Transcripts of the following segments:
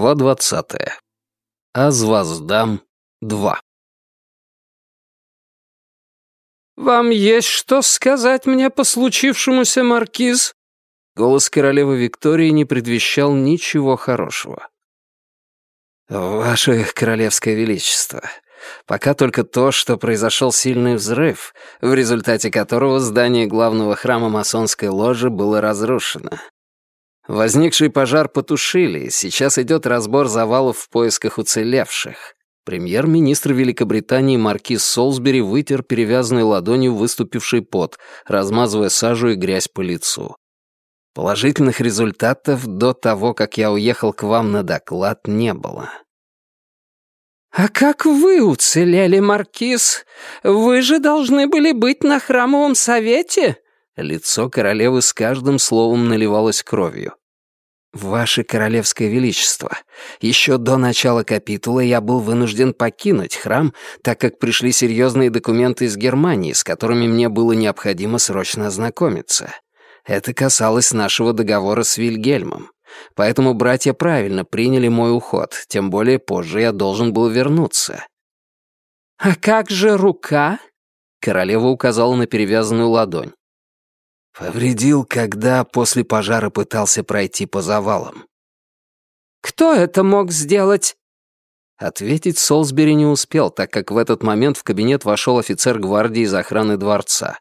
Глава 20. Азваздам 2. «Вам есть что сказать мне по случившемуся, Маркиз?» Голос королевы Виктории не предвещал ничего хорошего. «Ваше Королевское Величество, пока только то, что произошел сильный взрыв, в результате которого здание главного храма масонской ложи было разрушено. Возникший пожар потушили, сейчас идет разбор завалов в поисках уцелевших. Премьер-министр Великобритании маркиз Солсбери вытер перевязанной ладонью выступивший пот, размазывая сажу и грязь по лицу. Положительных результатов до того, как я уехал к вам на доклад, не было. «А как вы уцелели, Маркиз? Вы же должны были быть на храмовом совете?» Лицо королевы с каждым словом наливалось кровью. «Ваше Королевское Величество, еще до начала капитула я был вынужден покинуть храм, так как пришли серьезные документы из Германии, с которыми мне было необходимо срочно ознакомиться. Это касалось нашего договора с Вильгельмом. Поэтому братья правильно приняли мой уход, тем более позже я должен был вернуться». «А как же рука?» Королева указала на перевязанную ладонь. Повредил, когда после пожара пытался пройти по завалам. «Кто это мог сделать?» Ответить Солсбери не успел, так как в этот момент в кабинет вошел офицер гвардии из охраны дворца.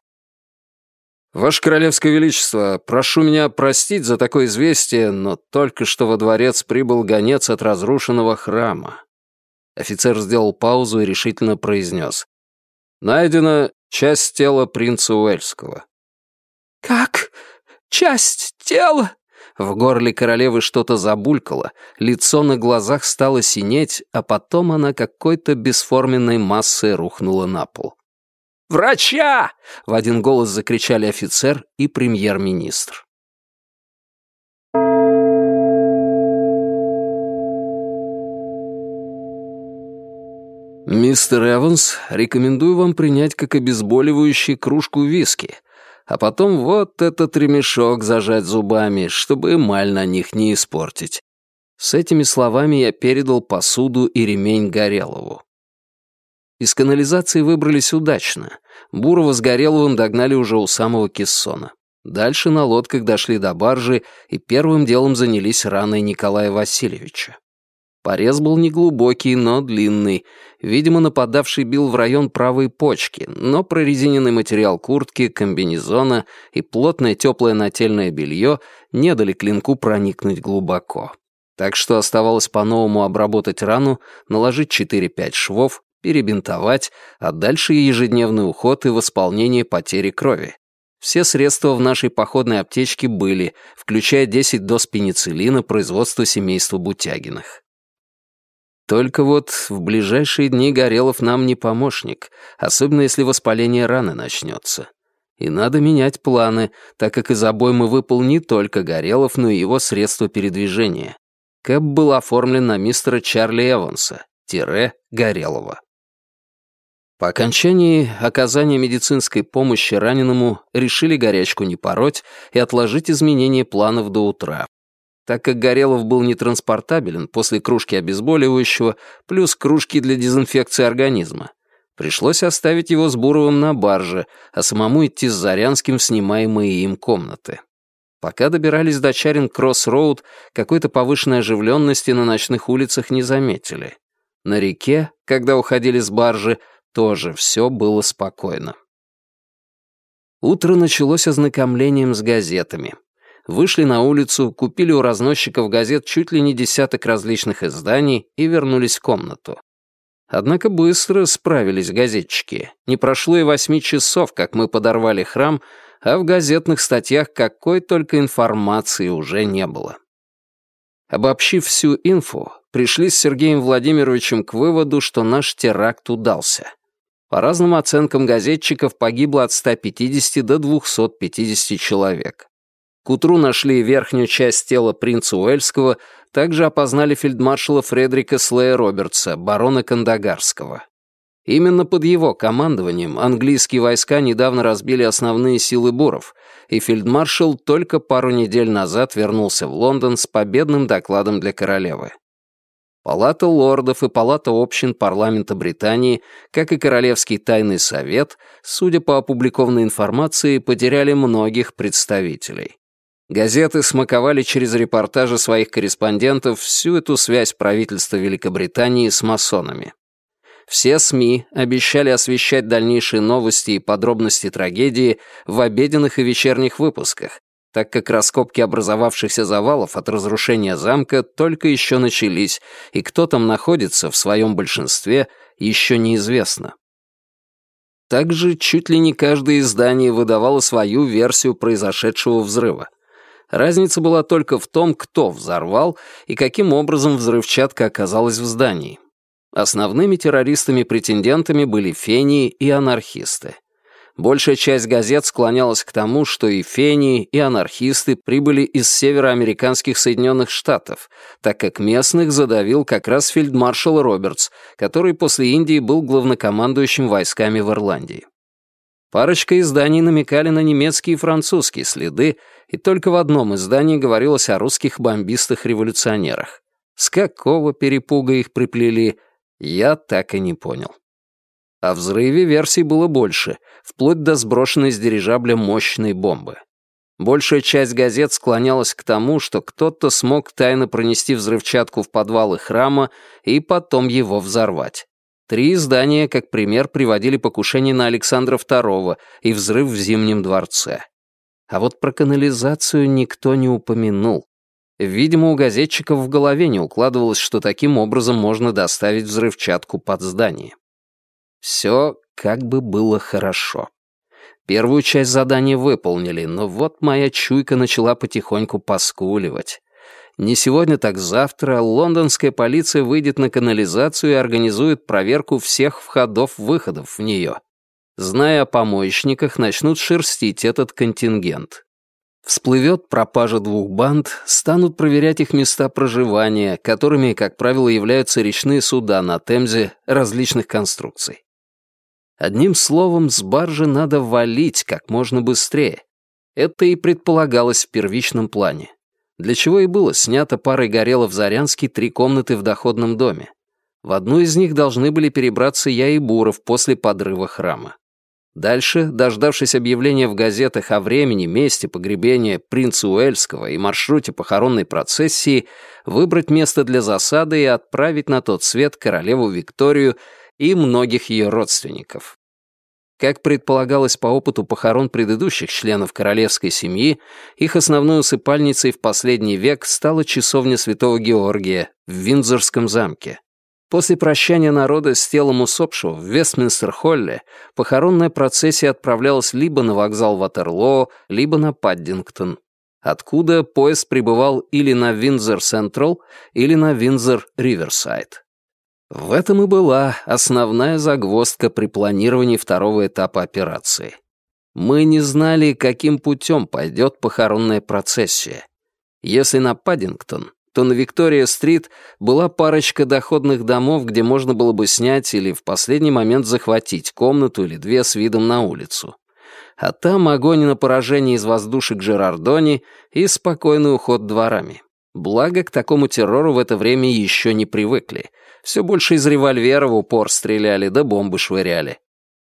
«Ваше Королевское Величество, прошу меня простить за такое известие, но только что во дворец прибыл гонец от разрушенного храма». Офицер сделал паузу и решительно произнес. «Найдена часть тела принца Уэльского. «Как? Часть тела?» В горле королевы что-то забулькало, лицо на глазах стало синеть, а потом она какой-то бесформенной массой рухнула на пол. «Врача!» — в один голос закричали офицер и премьер-министр. «Мистер Эванс, рекомендую вам принять как обезболивающий кружку виски», а потом вот этот ремешок зажать зубами, чтобы эмаль на них не испортить. С этими словами я передал посуду и ремень Горелову. Из канализации выбрались удачно. Бурова с Гореловым догнали уже у самого кессона. Дальше на лодках дошли до баржи и первым делом занялись раной Николая Васильевича. Порез был неглубокий, но длинный. Видимо, нападавший бил в район правой почки, но прорезиненный материал куртки, комбинезона и плотное теплое нательное белье не дали клинку проникнуть глубоко. Так что оставалось по-новому обработать рану, наложить 4-5 швов, перебинтовать, а дальше ежедневный уход и восполнение потери крови. Все средства в нашей походной аптечке были, включая 10 доз пенициллина производства семейства Бутягиных. Только вот в ближайшие дни Горелов нам не помощник, особенно если воспаление раны начнется. И надо менять планы, так как из обоймы выпал не только Горелов, но и его средства передвижения. Кэп был оформлен на мистера Чарли Эванса, тире Горелова. По окончании оказания медицинской помощи раненому решили горячку не пороть и отложить изменение планов до утра, так как Горелов был нетранспортабелен после кружки обезболивающего плюс кружки для дезинфекции организма. Пришлось оставить его с Буровым на барже, а самому идти с Зарянским в снимаемые им комнаты. Пока добирались до Чаринг-Кросс-Роуд, какой-то повышенной оживленности на ночных улицах не заметили. На реке, когда уходили с баржи, тоже все было спокойно. Утро началось ознакомлением с газетами вышли на улицу, купили у разносчиков газет чуть ли не десяток различных изданий и вернулись в комнату. Однако быстро справились газетчики. Не прошло и восьми часов, как мы подорвали храм, а в газетных статьях какой только информации уже не было. Обобщив всю инфу, пришли с Сергеем Владимировичем к выводу, что наш теракт удался. По разным оценкам газетчиков погибло от 150 до 250 человек. К утру нашли верхнюю часть тела принца Уэльского, также опознали фельдмаршала Фредерика Слея Робертса, барона Кандагарского. Именно под его командованием английские войска недавно разбили основные силы буров, и фельдмаршал только пару недель назад вернулся в Лондон с победным докладом для королевы. Палата лордов и Палата общин парламента Британии, как и Королевский тайный совет, судя по опубликованной информации, потеряли многих представителей. Газеты смаковали через репортажи своих корреспондентов всю эту связь правительства Великобритании с масонами. Все СМИ обещали освещать дальнейшие новости и подробности трагедии в обеденных и вечерних выпусках, так как раскопки образовавшихся завалов от разрушения замка только еще начались, и кто там находится в своем большинстве, еще неизвестно. Также чуть ли не каждое издание выдавало свою версию произошедшего взрыва. Разница была только в том, кто взорвал и каким образом взрывчатка оказалась в здании. Основными террористами-претендентами были фении и анархисты. Большая часть газет склонялась к тому, что и фении, и анархисты прибыли из североамериканских Соединенных Штатов, так как местных задавил как раз фельдмаршал Робертс, который после Индии был главнокомандующим войсками в Ирландии. Парочка изданий намекали на немецкие и французские следы, и только в одном издании говорилось о русских бомбистах-революционерах. С какого перепуга их приплели, я так и не понял. О взрыве версий было больше, вплоть до сброшенной с дирижабля мощной бомбы. Большая часть газет склонялась к тому, что кто-то смог тайно пронести взрывчатку в подвалы храма и потом его взорвать. Три издания, как пример, приводили покушение на Александра II и взрыв в Зимнем дворце. А вот про канализацию никто не упомянул. Видимо, у газетчиков в голове не укладывалось, что таким образом можно доставить взрывчатку под здание. Все как бы было хорошо. Первую часть задания выполнили, но вот моя чуйка начала потихоньку поскуливать. Не сегодня, так завтра лондонская полиция выйдет на канализацию и организует проверку всех входов-выходов в нее. Зная о помоечниках, начнут шерстить этот контингент. Всплывет пропажа двух банд, станут проверять их места проживания, которыми, как правило, являются речные суда на Темзе различных конструкций. Одним словом, с баржи надо валить как можно быстрее. Это и предполагалось в первичном плане. Для чего и было снято парой Горелов Зарянский три комнаты в доходном доме. В одну из них должны были перебраться я и Буров после подрыва храма. Дальше, дождавшись объявления в газетах о времени, месте погребения принца Уэльского и маршруте похоронной процессии, выбрать место для засады и отправить на тот свет королеву Викторию и многих ее родственников. Как предполагалось по опыту похорон предыдущих членов королевской семьи, их основной усыпальницей в последний век стала часовня Святого Георгия в Виндзорском замке. После прощания народа с телом усопшего в Вестминстер-Холле похоронная процессия отправлялась либо на вокзал Ватерлоо, либо на Паддингтон, откуда поезд прибывал или на Виндзор-Централ, или на Виндзор-Риверсайд. В этом и была основная загвоздка при планировании второго этапа операции. Мы не знали, каким путем пойдет похоронная процессия. Если на Паддингтон, то на Виктория-стрит была парочка доходных домов, где можно было бы снять или в последний момент захватить комнату или две с видом на улицу. А там огонь на поражение из воздушек Жерардони и спокойный уход дворами. Благо, к такому террору в это время еще не привыкли — все больше из револьвера в упор стреляли, да бомбы швыряли.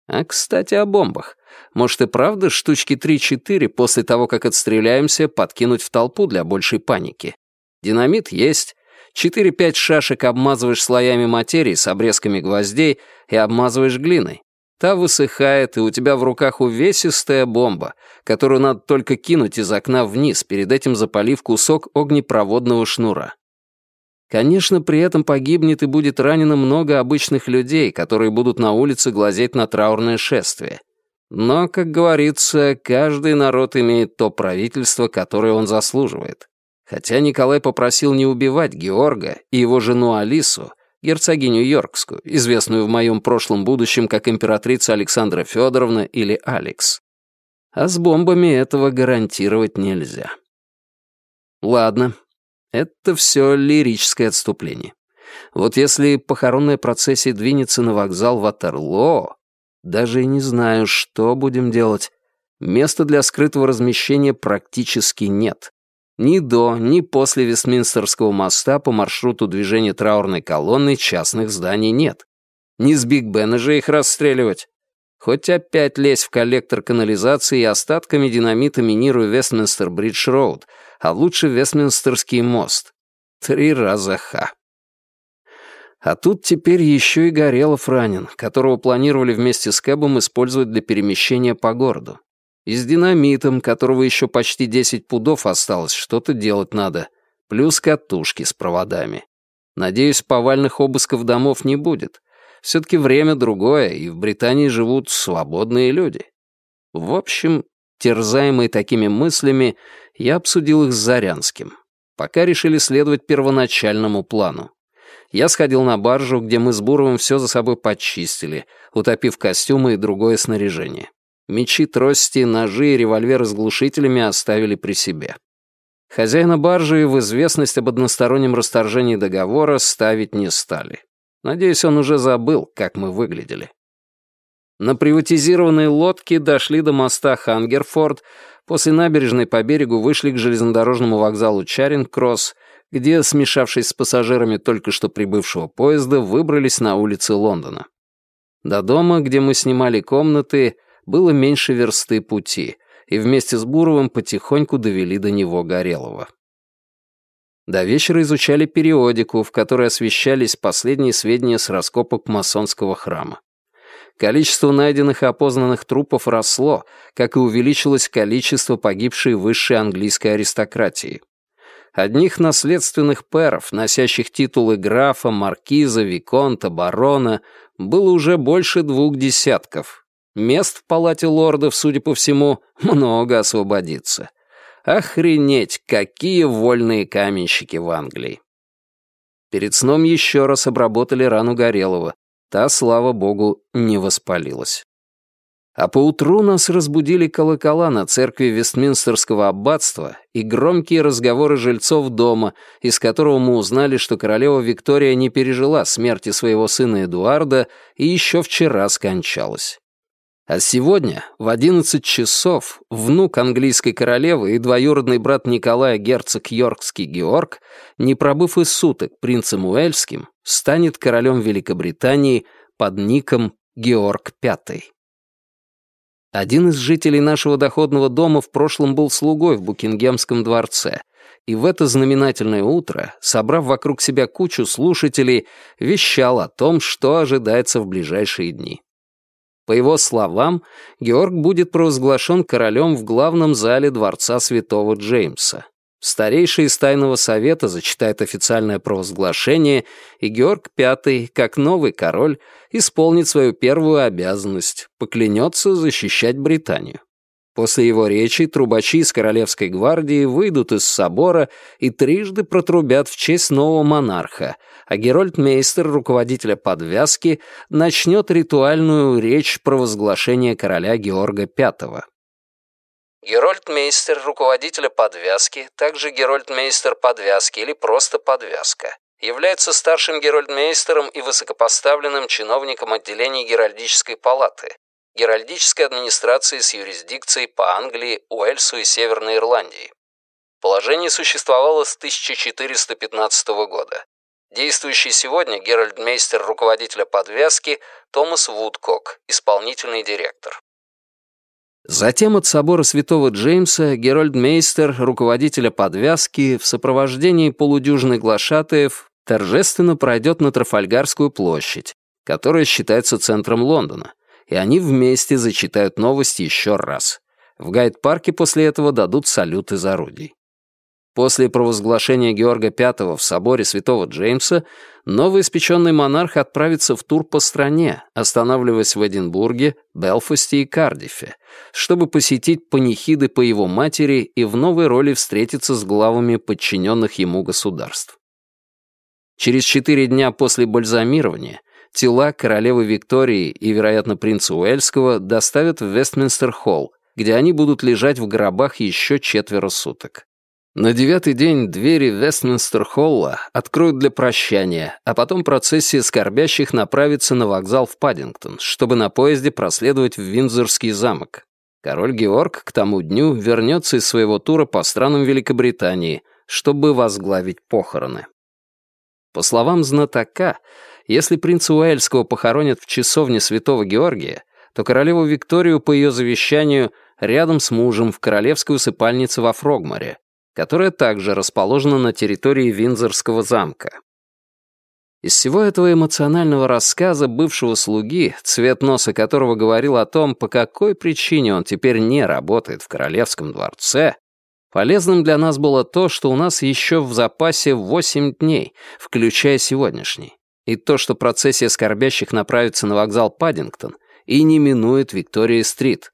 А, кстати, о бомбах. Может и правда штучки 3-4 после того, как отстреляемся, подкинуть в толпу для большей паники? Динамит есть. 4-5 шашек обмазываешь слоями материи с обрезками гвоздей и обмазываешь глиной. Та высыхает, и у тебя в руках увесистая бомба, которую надо только кинуть из окна вниз, перед этим запалив кусок огнепроводного шнура. Конечно, при этом погибнет и будет ранено много обычных людей, которые будут на улице глазеть на траурное шествие. Но, как говорится, каждый народ имеет то правительство, которое он заслуживает. Хотя Николай попросил не убивать Георга и его жену Алису, герцогиню Йоркскую, известную в моем прошлом будущем как императрица Александра Федоровна или Алекс. А с бомбами этого гарантировать нельзя. Ладно, это все лирическое отступление. Вот если похоронная процессия двинется на вокзал Ватерлоо, даже и не знаю, что будем делать. Места для скрытого размещения практически нет. Ни до, ни после Вестминстерского моста по маршруту движения траурной колонны частных зданий нет. Не с Биг Бена же их расстреливать. Хоть опять лезь в коллектор канализации и остатками динамита минируй Вестминстер-Бридж-Роуд, а лучше Вестминстерский мост. Три раза ха. А тут теперь еще и Горелов ранен, которого планировали вместе с Кэбом использовать для перемещения по городу. И с динамитом, которого еще почти 10 пудов осталось, что-то делать надо. Плюс катушки с проводами. Надеюсь, повальных обысков домов не будет. Все-таки время другое, и в Британии живут свободные люди. В общем, терзаемый такими мыслями, я обсудил их с Зарянским. Пока решили следовать первоначальному плану. Я сходил на баржу, где мы с Буровым все за собой почистили, утопив костюмы и другое снаряжение. Мечи, трости, ножи и револьверы с глушителями оставили при себе. Хозяина баржи в известность об одностороннем расторжении договора ставить не стали. Надеюсь, он уже забыл, как мы выглядели. На приватизированной лодке дошли до моста Хангерфорд, после набережной по берегу вышли к железнодорожному вокзалу Чаринг-Кросс, где, смешавшись с пассажирами только что прибывшего поезда, выбрались на улицы Лондона. До дома, где мы снимали комнаты, было меньше версты пути, и вместе с Буровым потихоньку довели до него Горелого. До вечера изучали периодику, в которой освещались последние сведения с раскопок масонского храма. Количество найденных и опознанных трупов росло, как и увеличилось количество погибшей высшей английской аристократии. Одних наследственных пэров, носящих титулы графа, маркиза, виконта, барона, было уже больше двух десятков, Мест в палате лордов, судя по всему, много освободится. Охренеть, какие вольные каменщики в Англии. Перед сном еще раз обработали рану Горелого. Та, слава богу, не воспалилась. А поутру нас разбудили колокола на церкви Вестминстерского аббатства и громкие разговоры жильцов дома, из которого мы узнали, что королева Виктория не пережила смерти своего сына Эдуарда и еще вчера скончалась. А сегодня, в 11 часов, внук английской королевы и двоюродный брат Николая герцог Йоркский Георг, не пробыв и суток принцем Уэльским, станет королем Великобритании под ником Георг V. Один из жителей нашего доходного дома в прошлом был слугой в Букингемском дворце, и в это знаменательное утро, собрав вокруг себя кучу слушателей, вещал о том, что ожидается в ближайшие дни. По его словам, Георг будет провозглашен королем в главном зале дворца святого Джеймса. Старейший из Тайного Совета зачитает официальное провозглашение, и Георг V, как новый король, исполнит свою первую обязанность, поклянется защищать Британию. После его речи трубачи из Королевской гвардии выйдут из собора и трижды протрубят в честь нового монарха, а Герольд-мейстер, руководителя подвязки, начнет ритуальную речь провозглашения короля Георга V. Герольд-мейстер, руководителя подвязки, также Герольд-мейстер подвязки или просто подвязка, является старшим герольдмейстером и высокопоставленным чиновником отделения Геральдической палаты, Геральдической администрации с юрисдикцией по Англии, Уэльсу и Северной Ирландии. Положение существовало с 1415 года. Действующий сегодня Геральдмейстер руководителя подвязки Томас Вудкок, исполнительный директор. Затем от собора святого Джеймса Геральдмейстер, руководителя подвязки, в сопровождении полудюжины глашатаев торжественно пройдет на Трафальгарскую площадь, которая считается центром Лондона, и они вместе зачитают новости еще раз. В гайд-парке после этого дадут салют из орудий. После провозглашения Георга V в соборе святого Джеймса новоиспеченный монарх отправится в тур по стране, останавливаясь в Эдинбурге, Белфасте и Кардифе, чтобы посетить панихиды по его матери и в новой роли встретиться с главами подчиненных ему государств. Через четыре дня после бальзамирования тела королевы Виктории и, вероятно, принца Уэльского доставят в Вестминстер-холл, где они будут лежать в гробах еще четверо суток. На девятый день двери Вестминстер-Холла откроют для прощания, а потом процессия скорбящих направится на вокзал в Паддингтон, чтобы на поезде проследовать в Виндзорский замок. Король Георг к тому дню вернется из своего тура по странам Великобритании, чтобы возглавить похороны. По словам знатока, если принца Уэльского похоронят в часовне святого Георгия, то королеву Викторию по ее завещанию рядом с мужем в королевской усыпальнице во Фрогморе, которая также расположена на территории Виндзорского замка. Из всего этого эмоционального рассказа бывшего слуги, цвет носа которого говорил о том, по какой причине он теперь не работает в королевском дворце, полезным для нас было то, что у нас еще в запасе 8 дней, включая сегодняшний, и то, что процессия скорбящих направится на вокзал Паддингтон и не минует Виктория-стрит.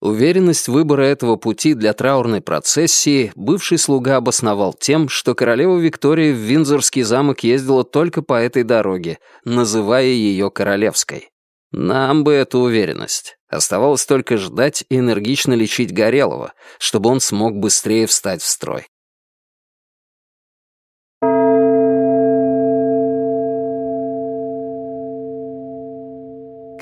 Уверенность выбора этого пути для траурной процессии бывший слуга обосновал тем, что королева Виктория в Виндзорский замок ездила только по этой дороге, называя ее королевской. Нам бы эту уверенность. Оставалось только ждать и энергично лечить Горелого, чтобы он смог быстрее встать в строй.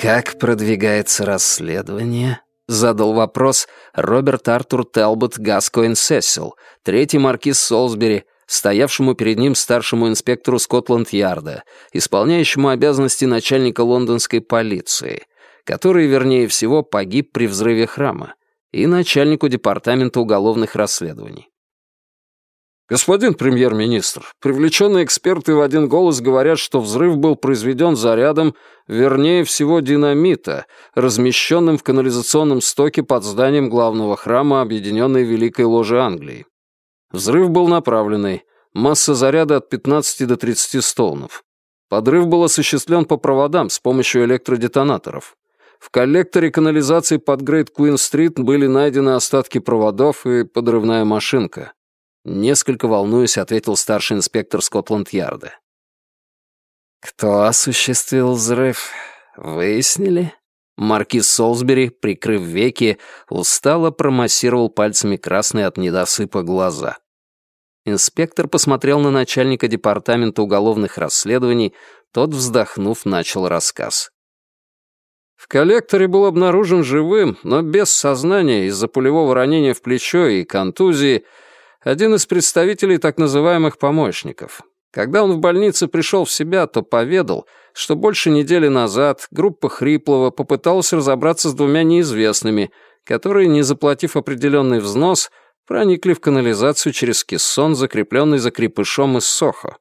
Как продвигается расследование? Задал вопрос Роберт Артур Телбот Гаскоин Сесил, третий маркиз Солсбери, стоявшему перед ним старшему инспектору Скотланд-Ярда, исполняющему обязанности начальника лондонской полиции, который, вернее всего, погиб при взрыве храма, и начальнику департамента уголовных расследований. «Господин премьер-министр, привлеченные эксперты в один голос говорят, что взрыв был произведен зарядом, вернее всего динамита, размещенным в канализационном стоке под зданием главного храма Объединенной Великой Ложи Англии. Взрыв был направленный, масса заряда от 15 до 30 стоунов. Подрыв был осуществлен по проводам с помощью электродетонаторов. В коллекторе канализации под Грейт Куин-стрит были найдены остатки проводов и подрывная машинка. Несколько волнуясь, ответил старший инспектор Скотланд-Ярда. «Кто осуществил взрыв? Выяснили?» Маркиз Солсбери, прикрыв веки, устало промассировал пальцами красные от недосыпа глаза. Инспектор посмотрел на начальника департамента уголовных расследований, тот, вздохнув, начал рассказ. В коллекторе был обнаружен живым, но без сознания из-за пулевого ранения в плечо и контузии один из представителей так называемых помощников. Когда он в больнице пришел в себя, то поведал, что больше недели назад группа Хриплова попыталась разобраться с двумя неизвестными, которые, не заплатив определенный взнос, проникли в канализацию через кессон, закрепленный за крепышом из Сохо.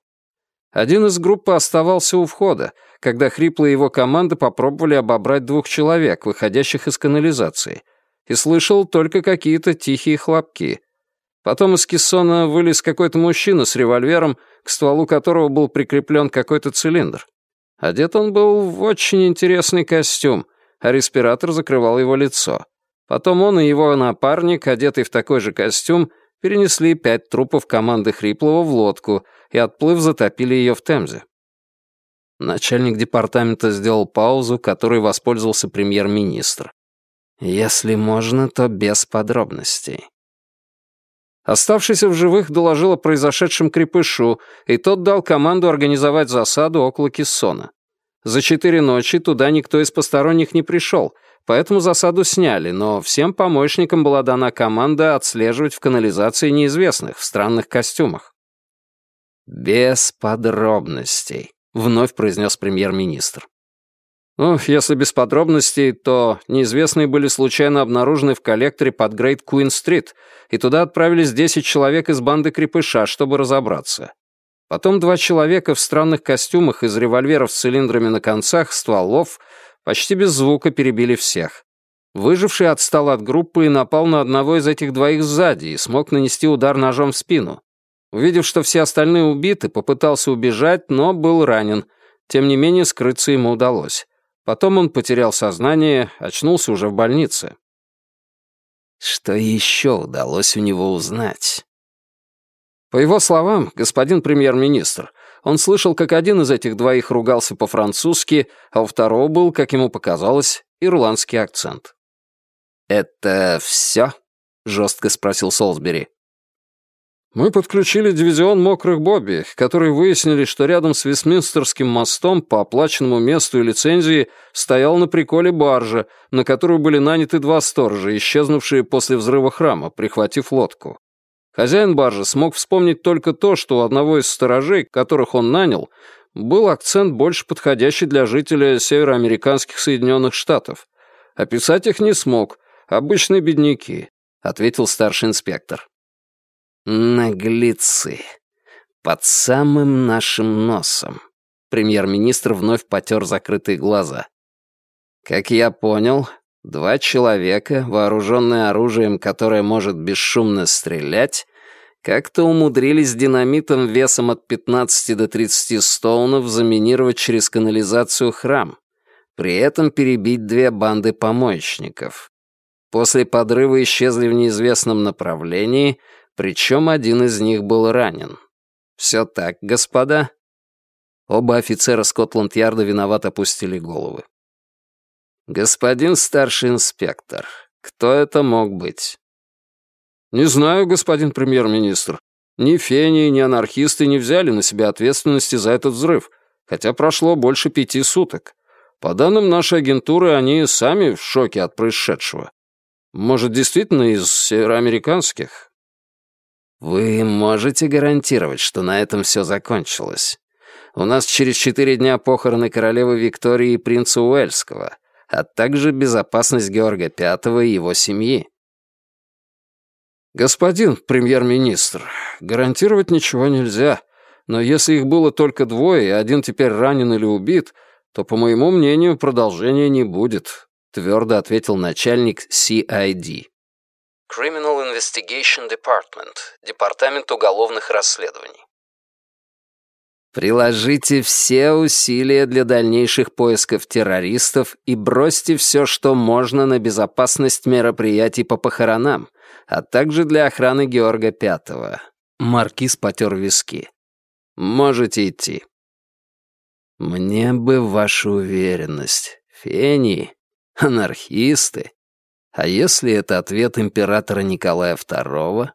Один из группы оставался у входа, когда Хрипло и его команда попробовали обобрать двух человек, выходящих из канализации, и слышал только какие-то тихие хлопки — Потом из кессона вылез какой-то мужчина с револьвером, к стволу которого был прикреплен какой-то цилиндр. Одет он был в очень интересный костюм, а респиратор закрывал его лицо. Потом он и его напарник, одетый в такой же костюм, перенесли пять трупов команды Хриплова в лодку и, отплыв, затопили ее в Темзе. Начальник департамента сделал паузу, которой воспользовался премьер-министр. «Если можно, то без подробностей». Оставшийся в живых доложил о произошедшем крепышу, и тот дал команду организовать засаду около Кессона. За четыре ночи туда никто из посторонних не пришел, поэтому засаду сняли, но всем помощникам была дана команда отслеживать в канализации неизвестных в странных костюмах. «Без подробностей», — вновь произнес премьер-министр. Ну, если без подробностей, то неизвестные были случайно обнаружены в коллекторе под Грейт Куин-стрит, и туда отправились 10 человек из банды крепыша, чтобы разобраться. Потом два человека в странных костюмах из револьверов с цилиндрами на концах, стволов, почти без звука перебили всех. Выживший отстал от группы и напал на одного из этих двоих сзади и смог нанести удар ножом в спину. Увидев, что все остальные убиты, попытался убежать, но был ранен. Тем не менее, скрыться ему удалось. Потом он потерял сознание, очнулся уже в больнице. Что еще удалось у него узнать? По его словам, господин премьер-министр, он слышал, как один из этих двоих ругался по-французски, а у второго был, как ему показалось, ирландский акцент. «Это все?» — жестко спросил Солсбери. Мы подключили дивизион мокрых Бобби, которые выяснили, что рядом с Вестминстерским мостом по оплаченному месту и лицензии стоял на приколе баржа, на которую были наняты два сторожа, исчезнувшие после взрыва храма, прихватив лодку. Хозяин баржи смог вспомнить только то, что у одного из сторожей, которых он нанял, был акцент больше подходящий для жителя североамериканских Соединенных Штатов. Описать их не смог. Обычные бедняки, — ответил старший инспектор. Наглецы. Под самым нашим носом. Премьер-министр вновь потер закрытые глаза. Как я понял, два человека, вооруженные оружием, которое может бесшумно стрелять, как-то умудрились динамитом весом от 15 до 30 стоунов заминировать через канализацию храм, при этом перебить две банды помоечников. После подрыва исчезли в неизвестном направлении — причем один из них был ранен. Все так, господа?» Оба офицера Скотланд-Ярда виновато опустили головы. «Господин старший инспектор, кто это мог быть?» «Не знаю, господин премьер-министр. Ни фени, ни анархисты не взяли на себя ответственности за этот взрыв, хотя прошло больше пяти суток. По данным нашей агентуры, они сами в шоке от происшедшего. Может, действительно из североамериканских? «Вы можете гарантировать, что на этом все закончилось? У нас через четыре дня похороны королевы Виктории и принца Уэльского, а также безопасность Георга V и его семьи». «Господин премьер-министр, гарантировать ничего нельзя, но если их было только двое, и один теперь ранен или убит, то, по моему мнению, продолжения не будет», — твердо ответил начальник CID. Criminal Investigation Department, Департамент уголовных расследований. Приложите все усилия для дальнейших поисков террористов и бросьте все, что можно на безопасность мероприятий по похоронам, а также для охраны Георга Пятого. Маркиз потер виски. Можете идти. Мне бы ваша уверенность. Фени, анархисты, а если это ответ императора Николая II?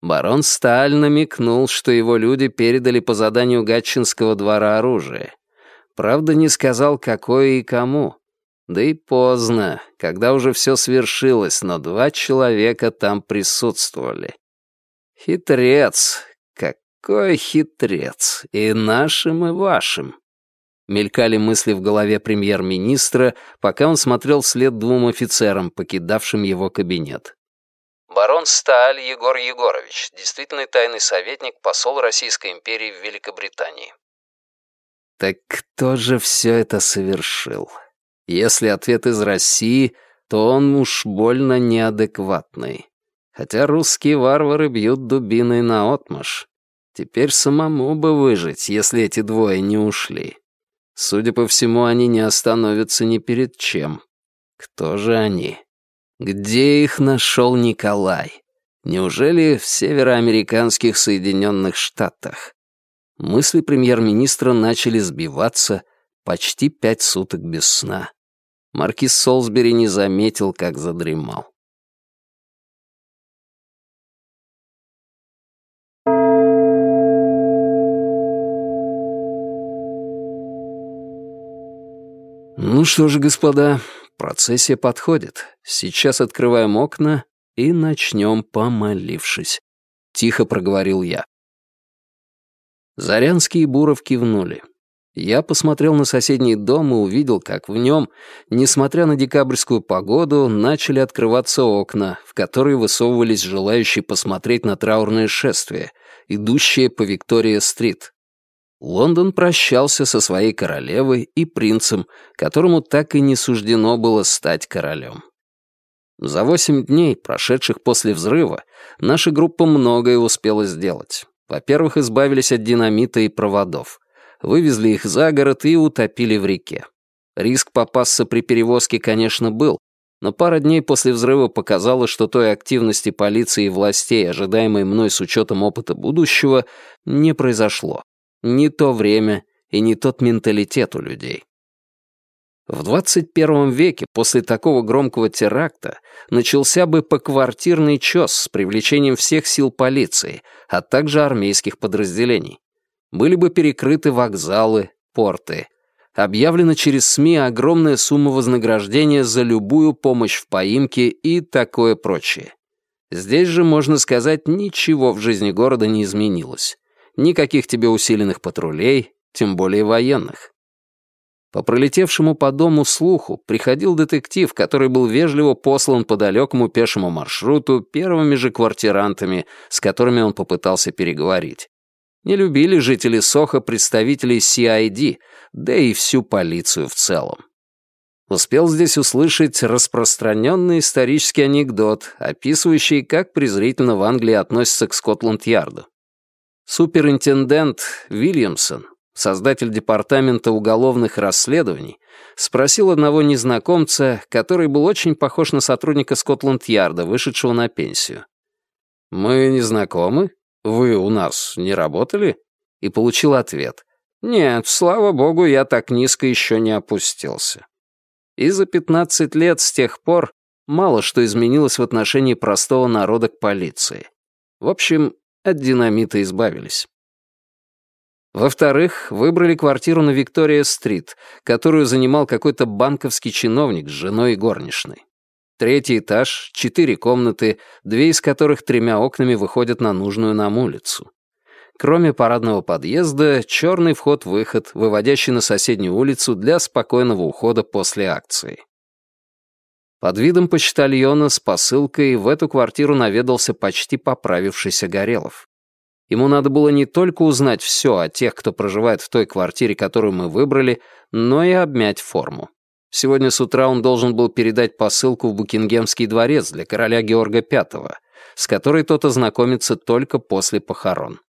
Барон Сталь намекнул, что его люди передали по заданию Гатчинского двора оружие. Правда, не сказал, какое и кому. Да и поздно, когда уже все свершилось, но два человека там присутствовали. Хитрец, какой хитрец, и нашим, и вашим. Мелькали мысли в голове премьер-министра, пока он смотрел вслед двум офицерам, покидавшим его кабинет. Барон Сталь Егор Егорович, действительный тайный советник, посол Российской империи в Великобритании. Так кто же все это совершил? Если ответ из России, то он уж больно неадекватный. Хотя русские варвары бьют дубиной наотмашь. Теперь самому бы выжить, если эти двое не ушли. Судя по всему, они не остановятся ни перед чем. Кто же они? Где их нашел Николай? Неужели в североамериканских Соединенных Штатах? Мысли премьер-министра начали сбиваться почти пять суток без сна. Маркиз Солсбери не заметил, как задремал. Ну что же, господа, процессия подходит. Сейчас открываем окна и начнем, помолившись. Тихо проговорил я. Зарянский и Буров кивнули. Я посмотрел на соседний дом и увидел, как в нем, несмотря на декабрьскую погоду, начали открываться окна, в которые высовывались желающие посмотреть на траурное шествие, идущее по Виктория-стрит. Лондон прощался со своей королевой и принцем, которому так и не суждено было стать королем. За восемь дней, прошедших после взрыва, наша группа многое успела сделать. Во-первых, избавились от динамита и проводов. Вывезли их за город и утопили в реке. Риск попасться при перевозке, конечно, был, но пара дней после взрыва показала, что той активности полиции и властей, ожидаемой мной с учетом опыта будущего, не произошло. Не то время и не тот менталитет у людей. В 21 веке после такого громкого теракта начался бы поквартирный чес с привлечением всех сил полиции, а также армейских подразделений. Были бы перекрыты вокзалы, порты. Объявлена через СМИ огромная сумма вознаграждения за любую помощь в поимке и такое прочее. Здесь же, можно сказать, ничего в жизни города не изменилось. Никаких тебе усиленных патрулей, тем более военных. По пролетевшему по дому слуху приходил детектив, который был вежливо послан по далекому пешему маршруту первыми же квартирантами, с которыми он попытался переговорить. Не любили жители Соха представителей CID, да и всю полицию в целом. Успел здесь услышать распространенный исторический анекдот, описывающий, как презрительно в Англии относятся к Скотланд-Ярду. Суперинтендент Вильямсон, создатель департамента уголовных расследований, спросил одного незнакомца, который был очень похож на сотрудника Скотланд-Ярда, вышедшего на пенсию. «Мы не знакомы? Вы у нас не работали?» И получил ответ. «Нет, слава богу, я так низко еще не опустился». И за 15 лет с тех пор мало что изменилось в отношении простого народа к полиции. В общем, от динамита избавились. Во-вторых, выбрали квартиру на Виктория-стрит, которую занимал какой-то банковский чиновник с женой и горничной. Третий этаж, четыре комнаты, две из которых тремя окнами выходят на нужную нам улицу. Кроме парадного подъезда, черный вход-выход, выводящий на соседнюю улицу для спокойного ухода после акции. Под видом почтальона с посылкой в эту квартиру наведался почти поправившийся Горелов. Ему надо было не только узнать все о тех, кто проживает в той квартире, которую мы выбрали, но и обмять форму. Сегодня с утра он должен был передать посылку в Букингемский дворец для короля Георга V, с которой тот ознакомится только после похорон.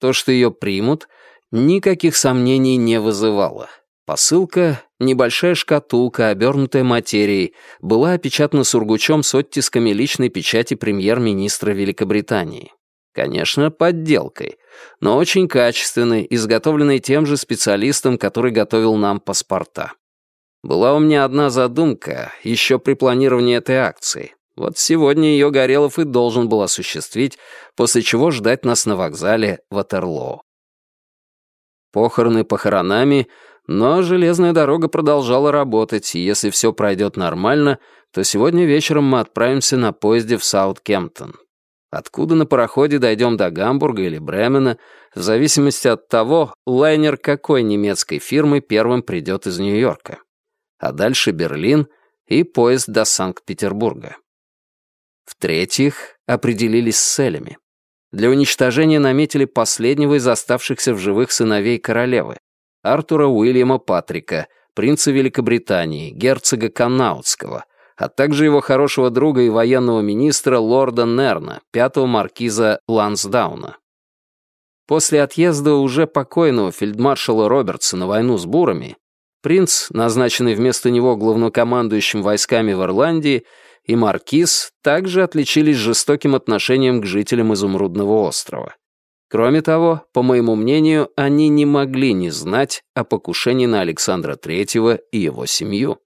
То, что ее примут, никаких сомнений не вызывало. Посылка, небольшая шкатулка, обернутая материей, была опечатана сургучом с оттисками личной печати премьер-министра Великобритании. Конечно, подделкой, но очень качественной, изготовленной тем же специалистом, который готовил нам паспорта. Была у меня одна задумка еще при планировании этой акции. Вот сегодня ее Горелов и должен был осуществить, после чего ждать нас на вокзале Ватерлоо. Похороны похоронами, но железная дорога продолжала работать, и если все пройдет нормально, то сегодня вечером мы отправимся на поезде в Саутгемптон. Откуда на пароходе дойдем до Гамбурга или Бремена, в зависимости от того, лайнер какой немецкой фирмы первым придет из Нью-Йорка. А дальше Берлин и поезд до Санкт-Петербурга. В-третьих, определились с целями. Для уничтожения наметили последнего из оставшихся в живых сыновей королевы, Артура Уильяма Патрика, принца Великобритании, герцога Канаутского, а также его хорошего друга и военного министра лорда Нерна, пятого маркиза Лансдауна. После отъезда уже покойного фельдмаршала Робертса на войну с бурами, принц, назначенный вместо него главнокомандующим войсками в Ирландии, и Маркиз также отличились жестоким отношением к жителям Изумрудного острова. Кроме того, по моему мнению, они не могли не знать о покушении на Александра III и его семью.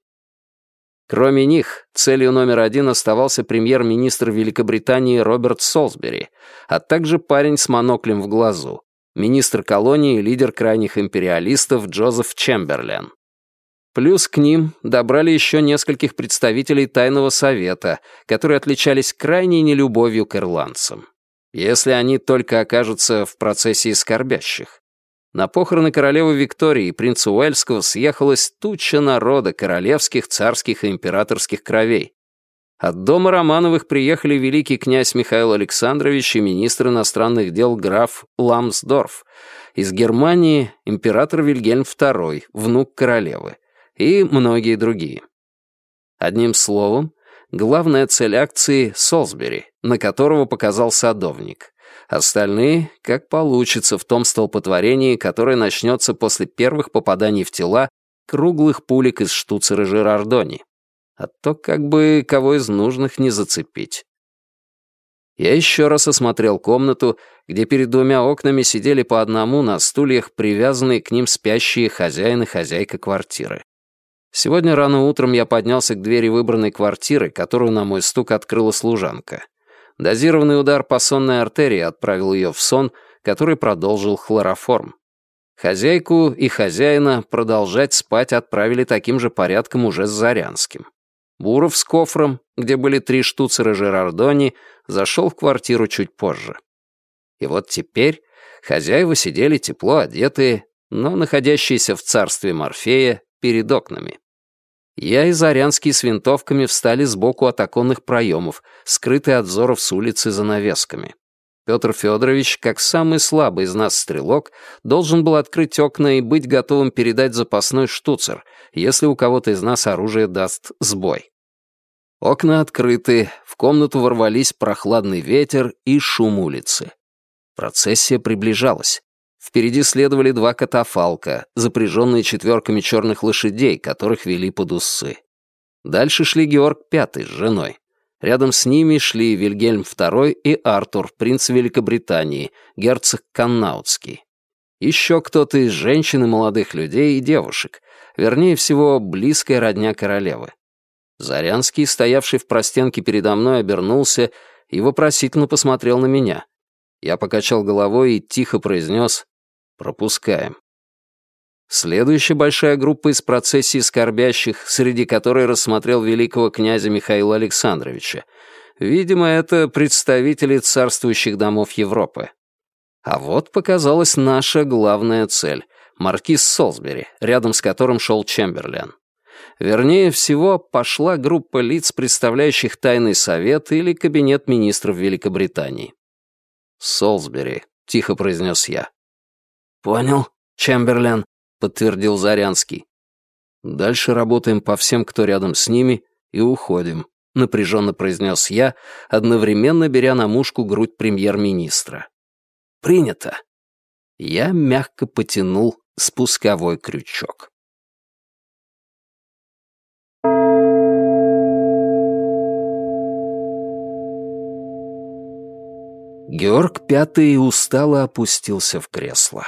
Кроме них, целью номер один оставался премьер-министр Великобритании Роберт Солсбери, а также парень с моноклем в глазу, министр колонии и лидер крайних империалистов Джозеф Чемберлен. Плюс к ним добрали еще нескольких представителей Тайного Совета, которые отличались крайней нелюбовью к ирландцам. Если они только окажутся в процессе скорбящих. На похороны королевы Виктории и принца Уэльского съехалась туча народа королевских, царских и императорских кровей. От дома Романовых приехали великий князь Михаил Александрович и министр иностранных дел граф Ламсдорф. Из Германии император Вильгельм II, внук королевы и многие другие. Одним словом, главная цель акции — Солсбери, на которого показал садовник. Остальные — как получится в том столпотворении, которое начнется после первых попаданий в тела круглых пулек из штуцера Жерардони. А то как бы кого из нужных не зацепить. Я еще раз осмотрел комнату, где перед двумя окнами сидели по одному на стульях привязанные к ним спящие хозяин и хозяйка квартиры. Сегодня рано утром я поднялся к двери выбранной квартиры, которую на мой стук открыла служанка. Дозированный удар по сонной артерии отправил ее в сон, который продолжил хлороформ. Хозяйку и хозяина продолжать спать отправили таким же порядком уже с Зарянским. Буров с кофром, где были три штуцера Жерардони, зашел в квартиру чуть позже. И вот теперь хозяева сидели тепло одетые, но находящиеся в царстве Морфея перед окнами. Я и Зарянский с винтовками встали сбоку от оконных проемов, скрытые от взоров с улицы занавесками. Петр Федорович, как самый слабый из нас стрелок, должен был открыть окна и быть готовым передать запасной штуцер, если у кого-то из нас оружие даст сбой. Окна открыты, в комнату ворвались прохладный ветер и шум улицы. Процессия приближалась. Впереди следовали два катафалка, запряженные четверками черных лошадей, которых вели под усы. Дальше шли Георг Пятый с женой. Рядом с ними шли Вильгельм II и Артур, принц Великобритании, герцог Каннаутский. Еще кто-то из женщин и молодых людей и девушек, вернее всего, близкая родня королевы. Зарянский, стоявший в простенке передо мной, обернулся и вопросительно посмотрел на меня. Я покачал головой и тихо произнес Пропускаем. Следующая большая группа из процессии скорбящих, среди которой рассмотрел великого князя Михаила Александровича. Видимо, это представители царствующих домов Европы. А вот показалась наша главная цель — маркиз Солсбери, рядом с которым шел Чемберлен. Вернее всего, пошла группа лиц, представляющих тайный совет или кабинет министров Великобритании. «Солсбери», — тихо произнес я. «Понял, Чемберлен», — подтвердил Зарянский. «Дальше работаем по всем, кто рядом с ними, и уходим», — напряженно произнес я, одновременно беря на мушку грудь премьер-министра. «Принято». Я мягко потянул спусковой крючок. Георг Пятый устало опустился в кресло.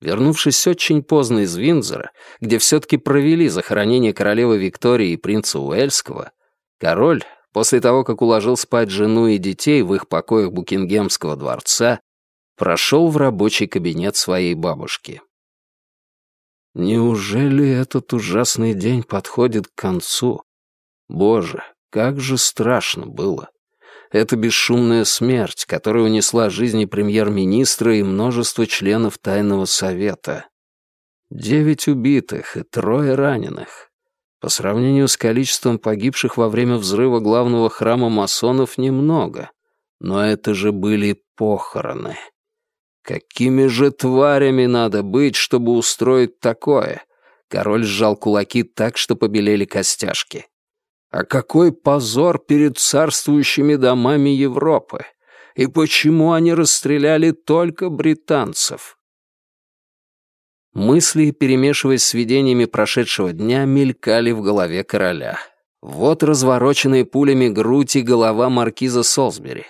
Вернувшись очень поздно из Виндзора, где все-таки провели захоронение королевы Виктории и принца Уэльского, король, после того, как уложил спать жену и детей в их покоях Букингемского дворца, прошел в рабочий кабинет своей бабушки. Неужели этот ужасный день подходит к концу? Боже, как же страшно было. Это бесшумная смерть, которая унесла жизни премьер-министра и множество членов Тайного Совета. Девять убитых и трое раненых. По сравнению с количеством погибших во время взрыва главного храма масонов немного. Но это же были похороны. Какими же тварями надо быть, чтобы устроить такое? Король сжал кулаки так, что побелели костяшки. А какой позор перед царствующими домами Европы! И почему они расстреляли только британцев? Мысли, перемешиваясь с видениями прошедшего дня, мелькали в голове короля. Вот развороченные пулями грудь и голова маркиза Солсбери.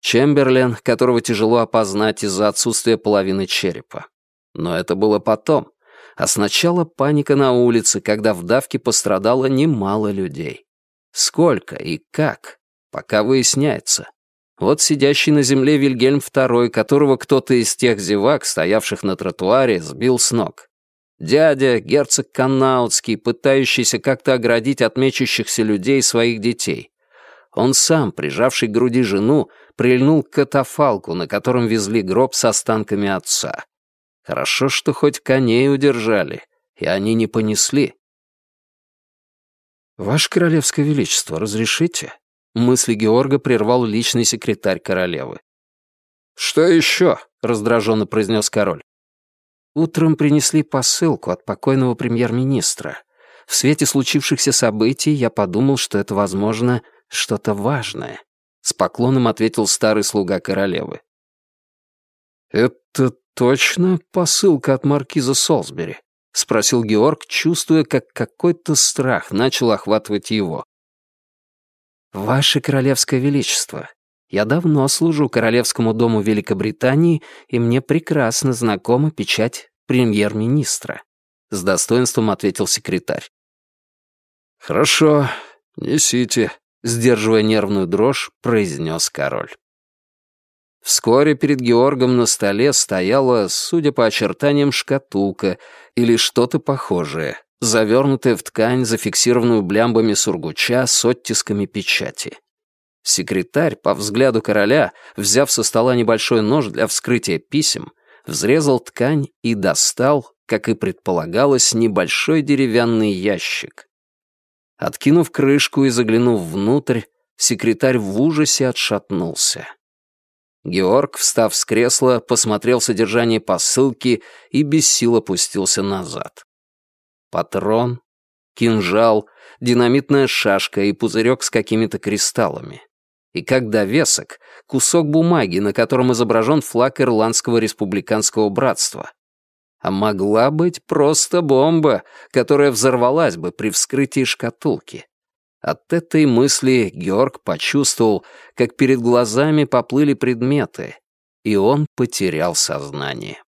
Чемберлен, которого тяжело опознать из-за отсутствия половины черепа. Но это было потом. А сначала паника на улице, когда в давке пострадало немало людей. Сколько и как, пока выясняется. Вот сидящий на земле Вильгельм II, которого кто-то из тех зевак, стоявших на тротуаре, сбил с ног. Дядя, герцог Каннаутский, пытающийся как-то оградить от людей своих детей. Он сам, прижавший к груди жену, прильнул к катафалку, на котором везли гроб с останками отца. Хорошо, что хоть коней удержали, и они не понесли. «Ваше Королевское Величество, разрешите?» Мысли Георга прервал личный секретарь королевы. «Что еще?» — раздраженно произнес король. «Утром принесли посылку от покойного премьер-министра. В свете случившихся событий я подумал, что это, возможно, что-то важное», — с поклоном ответил старый слуга королевы. «Это точно посылка от маркиза Солсбери?» — спросил Георг, чувствуя, как какой-то страх начал охватывать его. «Ваше Королевское Величество, я давно служу Королевскому дому Великобритании, и мне прекрасно знакома печать премьер-министра», — с достоинством ответил секретарь. «Хорошо, несите», — сдерживая нервную дрожь, произнес король. Вскоре перед Георгом на столе стояла, судя по очертаниям, шкатулка или что-то похожее, завернутая в ткань, зафиксированную блямбами сургуча с оттисками печати. Секретарь, по взгляду короля, взяв со стола небольшой нож для вскрытия писем, взрезал ткань и достал, как и предполагалось, небольшой деревянный ящик. Откинув крышку и заглянув внутрь, секретарь в ужасе отшатнулся. Георг, встав с кресла, посмотрел содержание посылки и без сил опустился назад. Патрон, кинжал, динамитная шашка и пузырек с какими-то кристаллами. И как довесок, кусок бумаги, на котором изображен флаг Ирландского республиканского братства. А могла быть просто бомба, которая взорвалась бы при вскрытии шкатулки. От этой мысли Георг почувствовал, как перед глазами поплыли предметы, и он потерял сознание.